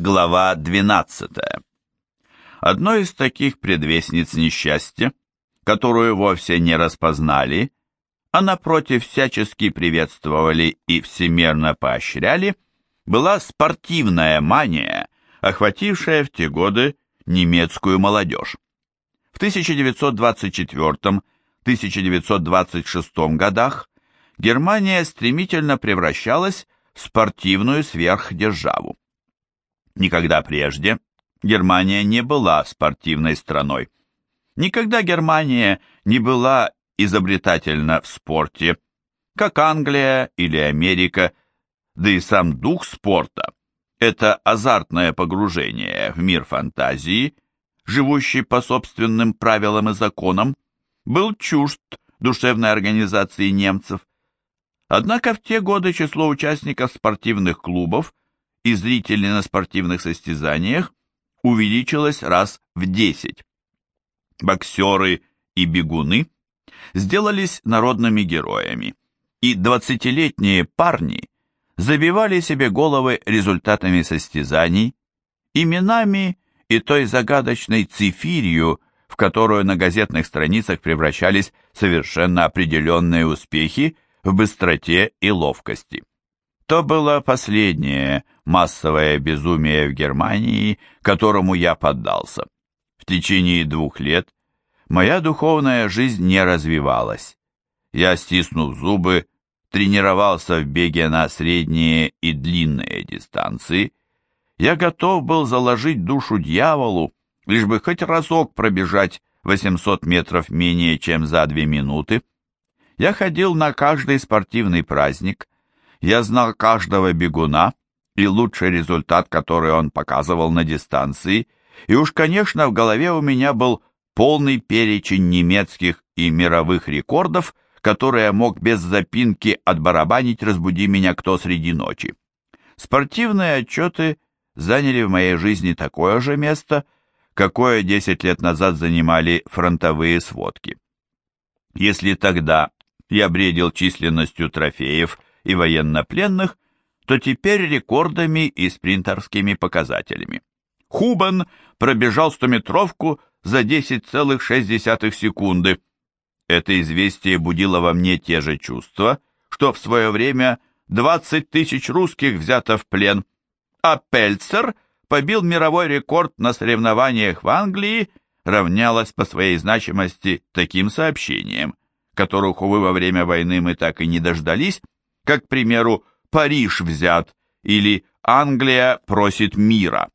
Глава 12. Одной из таких предвестниц несчастья, которую вовсе не распознали, а напротив всячески приветствовали и всемерно поощряли, была спортивная мания, охватившая в те годы немецкую молодежь. В 1924-1926 годах Германия стремительно превращалась в спортивную сверхдержаву. Никогда прежде Германия не была спортивной страной. Никогда Германия не была изобретательна в спорте, как Англия или Америка, да и сам дух спорта – это азартное погружение в мир фантазии, живущий по собственным правилам и законам, был чужд душевной организации немцев. Однако в те годы число участников спортивных клубов и зрителей на спортивных состязаниях увеличилось раз в 10. Боксеры и бегуны сделались народными героями, и 20-летние парни забивали себе головы результатами состязаний, именами и той загадочной цифирью, в которую на газетных страницах превращались совершенно определенные успехи в быстроте и ловкости. То было последнее массовое безумие в Германии, которому я поддался. В течение двух лет моя духовная жизнь не развивалась. Я, стиснув зубы, тренировался в беге на средние и длинные дистанции. Я готов был заложить душу дьяволу, лишь бы хоть разок пробежать 800 метров менее чем за две минуты. Я ходил на каждый спортивный праздник, я знал каждого бегуна и лучший результат, который он показывал на дистанции, и уж, конечно, в голове у меня был полный перечень немецких и мировых рекордов, которые я мог без запинки отбарабанить «Разбуди меня кто среди ночи». Спортивные отчеты заняли в моей жизни такое же место, какое 10 лет назад занимали фронтовые сводки. Если тогда я бредил численностью трофеев и военнопленных, то теперь рекордами и спринтерскими показателями. Хубан пробежал стометровку за 10,6 секунды. Это известие будило во мне те же чувства, что в свое время 20 тысяч русских взято в плен, а Пельцер побил мировой рекорд на соревнованиях в Англии, равнялось по своей значимости таким сообщениям, которых, увы, во время войны мы так и не дождались, как, к примеру, Париж взят или Англия просит мира.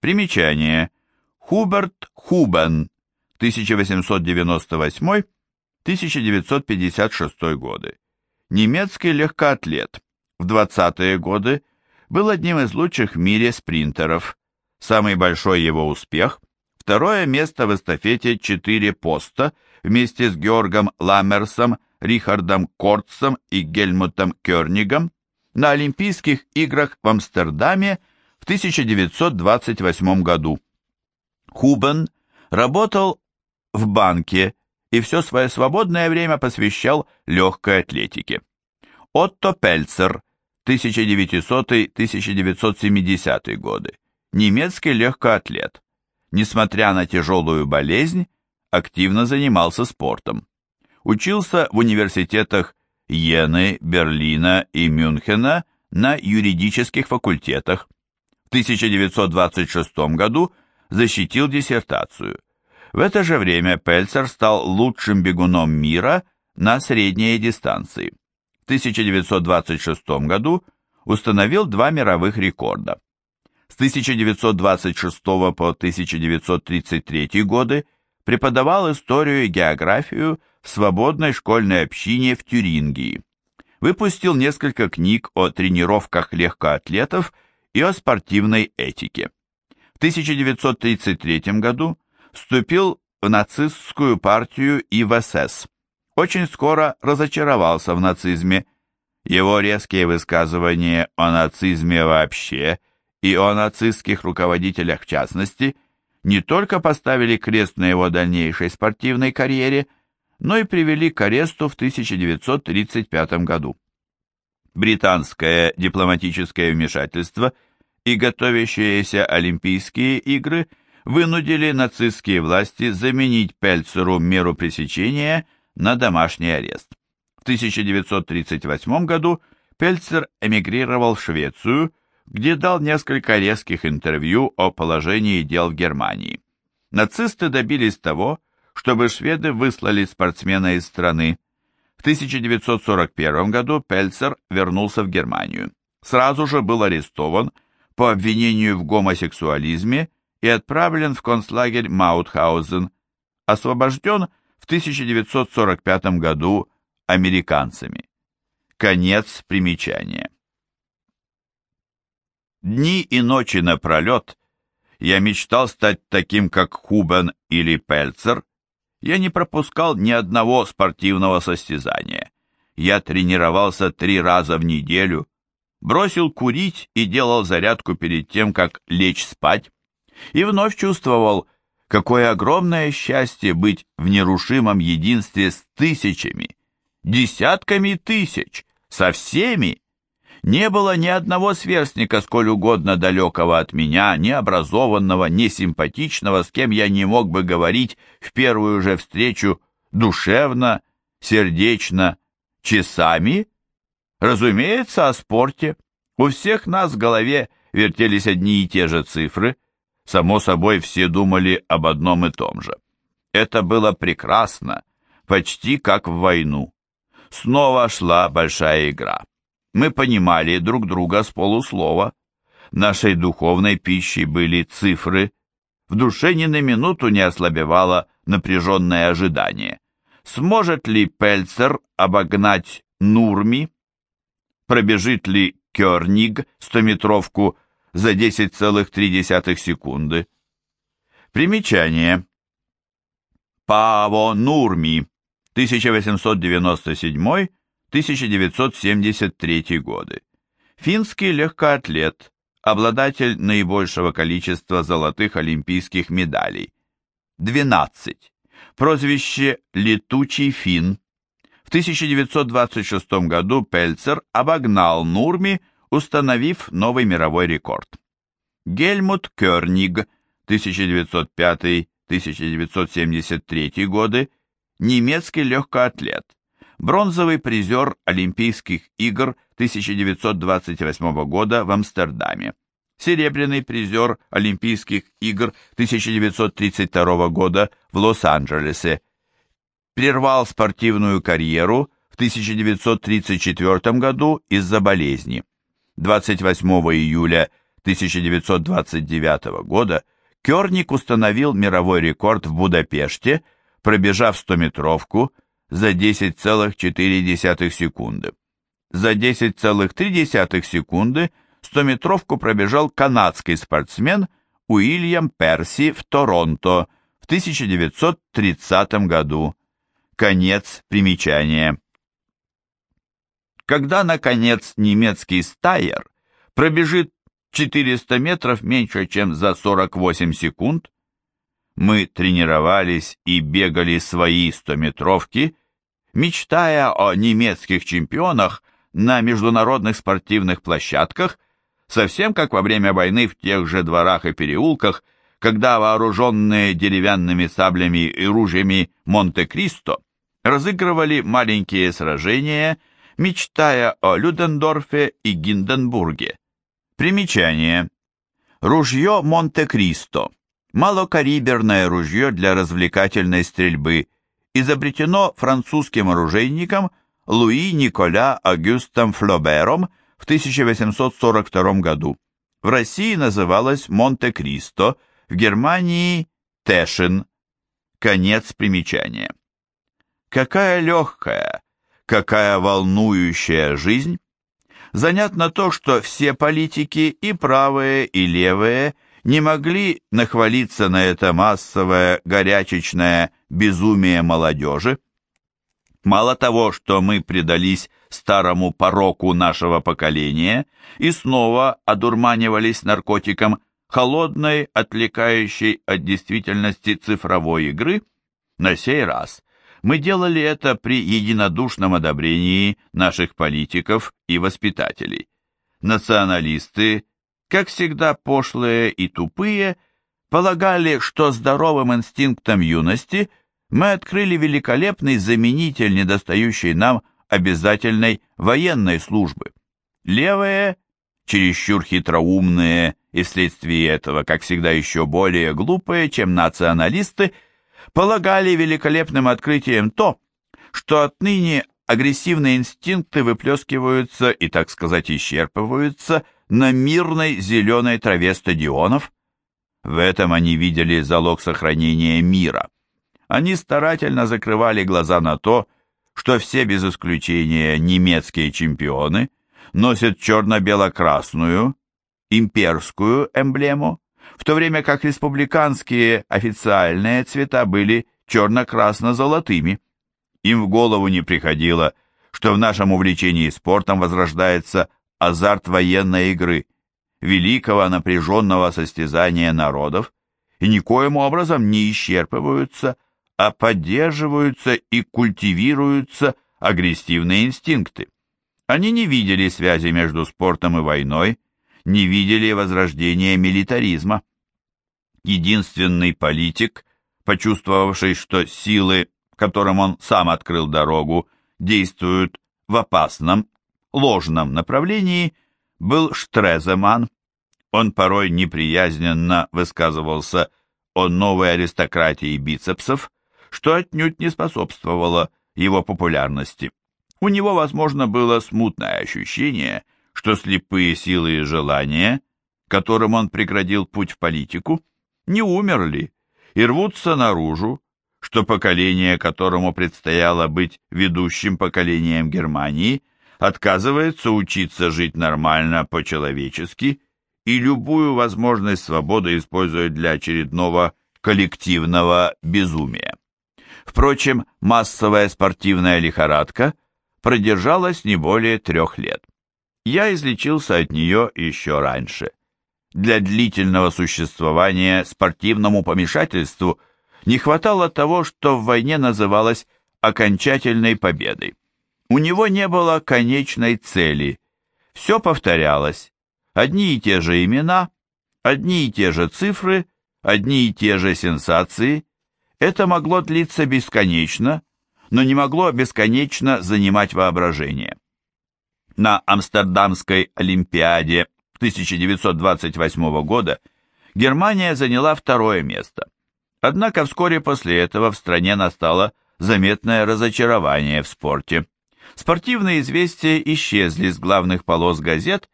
Примечание. Хуберт Хубен, 1898-1956 годы. Немецкий легкоатлет. В 20-е годы был одним из лучших в мире спринтеров. Самый большой его успех – второе место в эстафете 4 поста вместе с Георгом Ламмерсом Рихардом Кортсом и Гельмутом Кернигом на Олимпийских играх в Амстердаме в 1928 году. Хубен работал в банке и все свое свободное время посвящал легкой атлетике. Отто Пельцер, 1900-1970 годы, немецкий легкоатлет. Несмотря на тяжелую болезнь, активно занимался спортом учился в университетах Йены, Берлина и Мюнхена на юридических факультетах. В 1926 году защитил диссертацию. В это же время Пельцер стал лучшим бегуном мира на средней дистанции. В 1926 году установил два мировых рекорда. С 1926 по 1933 годы преподавал историю и географию в свободной школьной общине в Тюрингии. Выпустил несколько книг о тренировках легкоатлетов и о спортивной этике. В 1933 году вступил в нацистскую партию и в СС. Очень скоро разочаровался в нацизме. Его резкие высказывания о нацизме вообще и о нацистских руководителях в частности не только поставили крест на его дальнейшей спортивной карьере – но и привели к аресту в 1935 году. Британское дипломатическое вмешательство и готовящиеся Олимпийские игры вынудили нацистские власти заменить Пельцеру меру пресечения на домашний арест. В 1938 году Пельцер эмигрировал в Швецию, где дал несколько резких интервью о положении дел в Германии. Нацисты добились того, чтобы шведы выслали спортсмена из страны. В 1941 году Пельцер вернулся в Германию. Сразу же был арестован по обвинению в гомосексуализме и отправлен в концлагерь Маутхаузен, освобожден в 1945 году американцами. Конец примечания. Дни и ночи напролет я мечтал стать таким, как Хубен или Пельцер. Я не пропускал ни одного спортивного состязания. Я тренировался три раза в неделю, бросил курить и делал зарядку перед тем, как лечь спать, и вновь чувствовал, какое огромное счастье быть в нерушимом единстве с тысячами, десятками тысяч, со всеми. Не было ни одного сверстника, сколь угодно далекого от меня, ни образованного, ни симпатичного, с кем я не мог бы говорить в первую же встречу душевно, сердечно, часами. Разумеется, о спорте. У всех нас в голове вертелись одни и те же цифры. Само собой, все думали об одном и том же. Это было прекрасно, почти как в войну. Снова шла большая игра. Мы понимали друг друга с полуслова. Нашей духовной пищей были цифры. В душе ни на минуту не ослабевало напряженное ожидание. Сможет ли Пельцер обогнать Нурми? Пробежит ли Кёрниг стометровку за 10,3 секунды? Примечание. Паво Нурми 1897-1973 годы. Финский легкоатлет, обладатель наибольшего количества золотых олимпийских медалей. 12. Прозвище «Летучий фин». В 1926 году Пельцер обогнал Нурми, установив новый мировой рекорд. Гельмут Кёрниг, 1905-1973 годы, немецкий легкоатлет, бронзовый призер Олимпийских игр 1928 года в Амстердаме, серебряный призер Олимпийских игр 1932 года в Лос-Анджелесе, прервал спортивную карьеру в 1934 году из-за болезни. 28 июля 1929 года Керник установил мировой рекорд в Будапеште – пробежав 100-метровку за 10,4 секунды. За 10,3 секунды 100-метровку пробежал канадский спортсмен Уильям Перси в Торонто в 1930 году. Конец примечания. Когда, наконец, немецкий стайер пробежит 400 метров меньше, чем за 48 секунд, мы тренировались и бегали свои стометровки, мечтая о немецких чемпионах на международных спортивных площадках, совсем как во время войны в тех же дворах и переулках, когда вооруженные деревянными саблями и ружьями Монте-Кристо разыгрывали маленькие сражения, мечтая о Людендорфе и Гинденбурге. Примечание. Ружье Монте-Кристо малокалиберное ружье для развлекательной стрельбы, изобретено французским оружейником Луи Николя Агюстом Флобером в 1842 году. В России называлось Монте-Кристо, в Германии – Тэшин. Конец примечания. Какая легкая, какая волнующая жизнь! Занятно то, что все политики, и правые, и левые – не могли нахвалиться на это массовое горячечное безумие молодежи. Мало того, что мы предались старому пороку нашего поколения и снова одурманивались наркотиком холодной, отвлекающей от действительности цифровой игры, на сей раз мы делали это при единодушном одобрении наших политиков и воспитателей. Националисты как всегда пошлые и тупые, полагали, что здоровым инстинктом юности мы открыли великолепный заменитель недостающей нам обязательной военной службы. Левые, чересчур хитроумные и вследствие этого, как всегда, еще более глупые, чем националисты, полагали великолепным открытием то, что отныне агрессивные инстинкты выплескиваются и, так сказать, исчерпываются на мирной зеленой траве стадионов. В этом они видели залог сохранения мира. Они старательно закрывали глаза на то, что все без исключения немецкие чемпионы носят черно-бело-красную, имперскую эмблему, в то время как республиканские официальные цвета были черно-красно-золотыми. Им в голову не приходило, что в нашем увлечении спортом возрождается азарт военной игры, великого напряженного состязания народов, и никоим образом не исчерпываются, а поддерживаются и культивируются агрессивные инстинкты. Они не видели связи между спортом и войной, не видели возрождения милитаризма. Единственный политик, почувствовавший, что силы, которым он сам открыл дорогу, действуют в опасном, ложном направлении, был Штреземан. Он порой неприязненно высказывался о новой аристократии бицепсов, что отнюдь не способствовало его популярности. У него, возможно, было смутное ощущение, что слепые силы и желания, которым он преградил путь в политику, не умерли и рвутся наружу, что поколение, которому предстояло быть ведущим поколением Германии, отказывается учиться жить нормально по-человечески и любую возможность свободы использует для очередного коллективного безумия. Впрочем, массовая спортивная лихорадка продержалась не более трех лет. Я излечился от нее еще раньше. Для длительного существования спортивному помешательству не хватало того, что в войне называлось окончательной победой. У него не было конечной цели. Все повторялось. Одни и те же имена, одни и те же цифры, одни и те же сенсации. Это могло длиться бесконечно, но не могло бесконечно занимать воображение. На Амстердамской Олимпиаде 1928 года Германия заняла второе место. Однако вскоре после этого в стране настало заметное разочарование в спорте спортивные известия исчезли с главных полос газет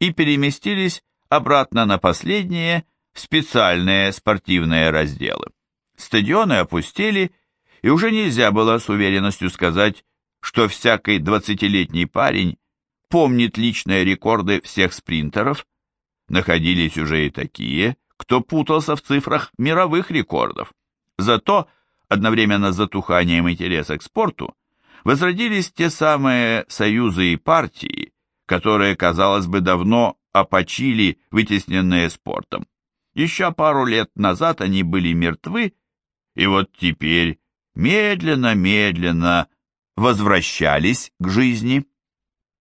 и переместились обратно на последние, специальные спортивные разделы. Стадионы опустели, и уже нельзя было с уверенностью сказать, что всякий двадцатилетний парень помнит личные рекорды всех спринтеров. Находились уже и такие, кто путался в цифрах мировых рекордов. Зато, одновременно с затуханием интереса к спорту, возродились те самые союзы и партии, которые, казалось бы, давно опочили, вытесненные спортом. Еще пару лет назад они были мертвы, и вот теперь медленно-медленно возвращались к жизни.